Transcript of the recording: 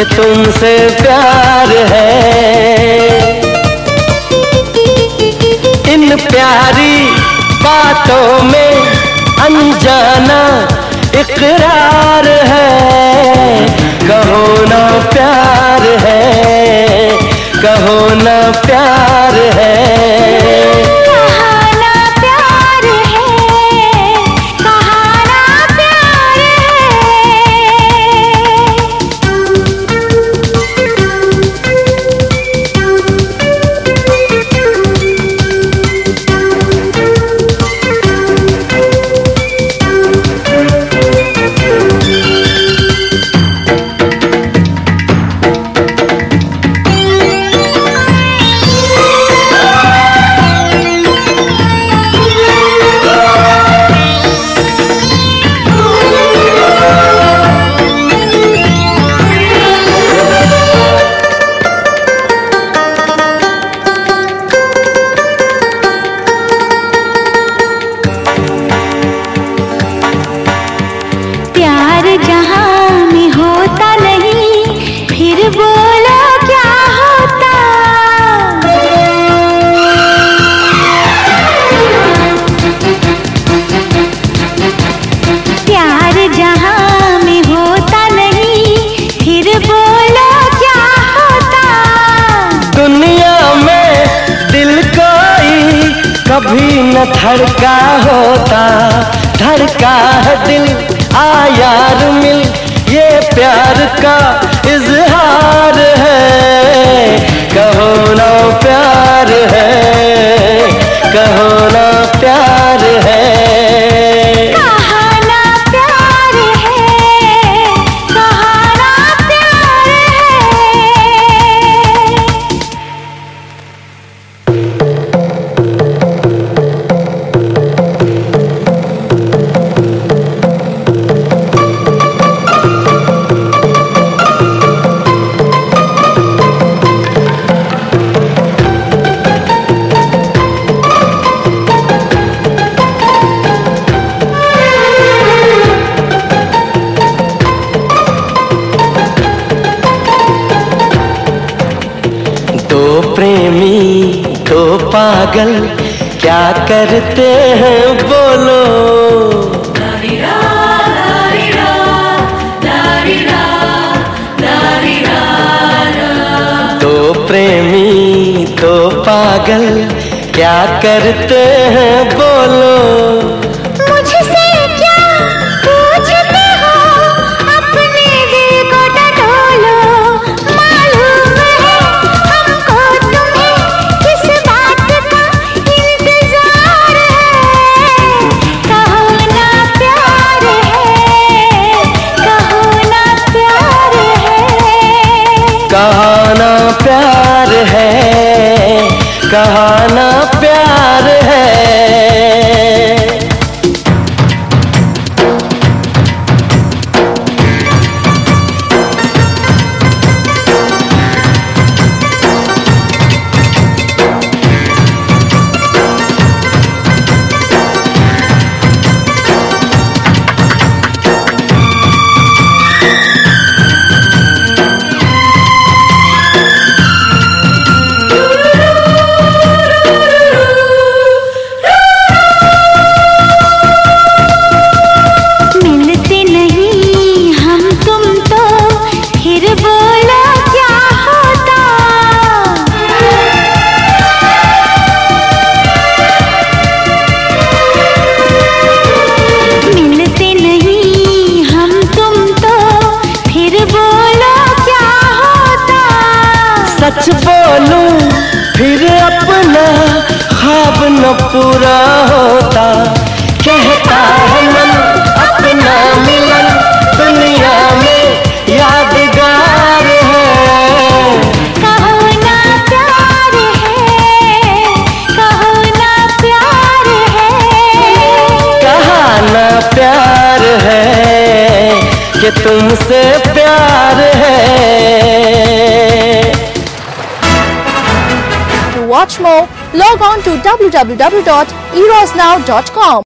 कि तुमसे प्यार है। इन प्यारी बातों में अनजाना इकरार है। कहो ना प्यार है, कहो ना प्यार है। कभी न धड़का होता धड़का है दिल आ यार मिल ये प्यार का पागल क्या करते हैं बोलो दो प्रेमी दो पागल क्या करते हैं बोलो कहाना प्यार है कहाना ख्वाब न पूरा होता कहता है मन अपना मिलन। दुनिया में यादगार है। कहो ना प्यार है कहो ना प्यार है। कहा ना प्यार है कि तुमसे प्यार है। To watch more, log on to www.erosnow.com.